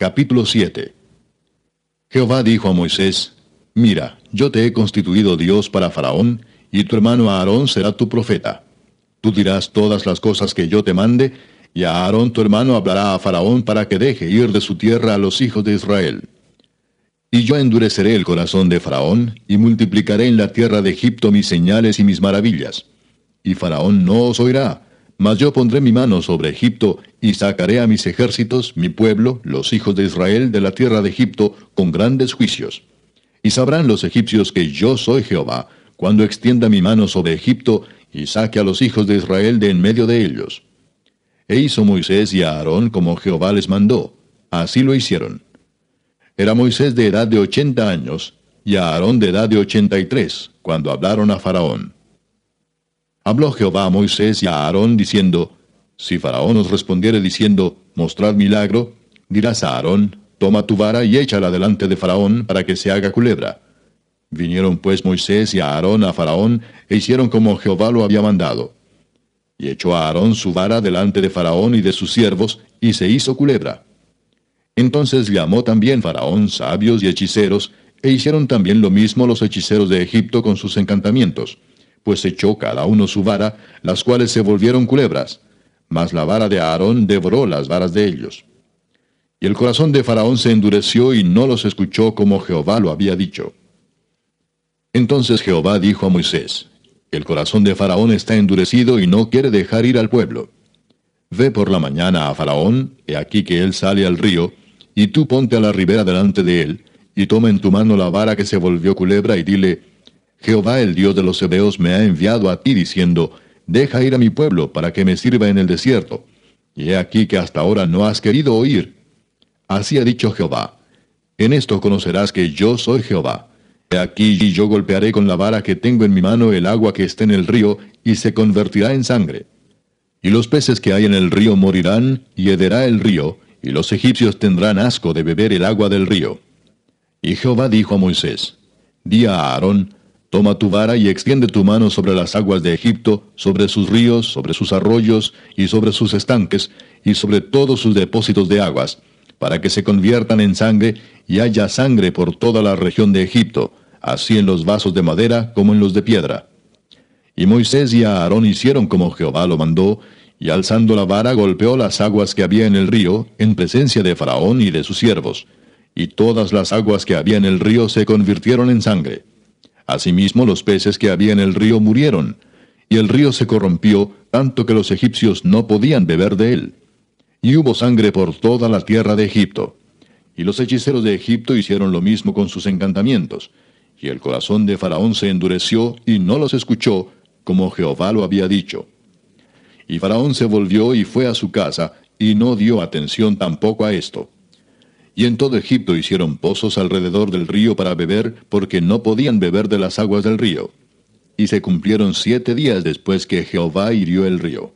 Capítulo 7 Jehová dijo a Moisés, Mira, yo te he constituido Dios para Faraón, y tu hermano Aarón será tu profeta. Tú dirás todas las cosas que yo te mande, y a Aarón tu hermano hablará a Faraón para que deje ir de su tierra a los hijos de Israel. Y yo endureceré el corazón de Faraón, y multiplicaré en la tierra de Egipto mis señales y mis maravillas. Y Faraón no os oirá, mas yo pondré mi mano sobre Egipto, y sacaré a mis ejércitos, mi pueblo, los hijos de Israel, de la tierra de Egipto, con grandes juicios. Y sabrán los egipcios que yo soy Jehová, cuando extienda mi mano sobre Egipto, y saque a los hijos de Israel de en medio de ellos. E hizo Moisés y Aarón como Jehová les mandó. Así lo hicieron. Era Moisés de edad de ochenta años, y Aarón de edad de ochenta y tres, cuando hablaron a Faraón. Habló Jehová a Moisés y a Aarón diciendo, Si Faraón os respondiere diciendo, Mostrad milagro, dirás a Aarón, Toma tu vara y échala delante de Faraón para que se haga culebra. Vinieron pues Moisés y Aarón a Faraón e hicieron como Jehová lo había mandado. Y echó a Aarón su vara delante de Faraón y de sus siervos, y se hizo culebra. Entonces llamó también Faraón sabios y hechiceros, e hicieron también lo mismo los hechiceros de Egipto con sus encantamientos pues echó cada uno su vara, las cuales se volvieron culebras. Mas la vara de Aarón devoró las varas de ellos. Y el corazón de Faraón se endureció y no los escuchó como Jehová lo había dicho. Entonces Jehová dijo a Moisés, El corazón de Faraón está endurecido y no quiere dejar ir al pueblo. Ve por la mañana a Faraón, he aquí que él sale al río, y tú ponte a la ribera delante de él, y toma en tu mano la vara que se volvió culebra, y dile, Jehová el Dios de los Hebeos me ha enviado a ti diciendo, Deja ir a mi pueblo para que me sirva en el desierto. Y he aquí que hasta ahora no has querido oír. Así ha dicho Jehová. En esto conocerás que yo soy Jehová. He aquí yo golpearé con la vara que tengo en mi mano el agua que esté en el río, y se convertirá en sangre. Y los peces que hay en el río morirán, y hederá el río, y los egipcios tendrán asco de beber el agua del río. Y Jehová dijo a Moisés, Di a Aarón, Toma tu vara y extiende tu mano sobre las aguas de Egipto, sobre sus ríos, sobre sus arroyos y sobre sus estanques, y sobre todos sus depósitos de aguas, para que se conviertan en sangre y haya sangre por toda la región de Egipto, así en los vasos de madera como en los de piedra. Y Moisés y Aarón hicieron como Jehová lo mandó, y alzando la vara golpeó las aguas que había en el río, en presencia de Faraón y de sus siervos, y todas las aguas que había en el río se convirtieron en sangre. Asimismo los peces que había en el río murieron, y el río se corrompió tanto que los egipcios no podían beber de él. Y hubo sangre por toda la tierra de Egipto. Y los hechiceros de Egipto hicieron lo mismo con sus encantamientos. Y el corazón de Faraón se endureció y no los escuchó, como Jehová lo había dicho. Y Faraón se volvió y fue a su casa, y no dio atención tampoco a esto. Y en todo Egipto hicieron pozos alrededor del río para beber, porque no podían beber de las aguas del río. Y se cumplieron siete días después que Jehová hirió el río.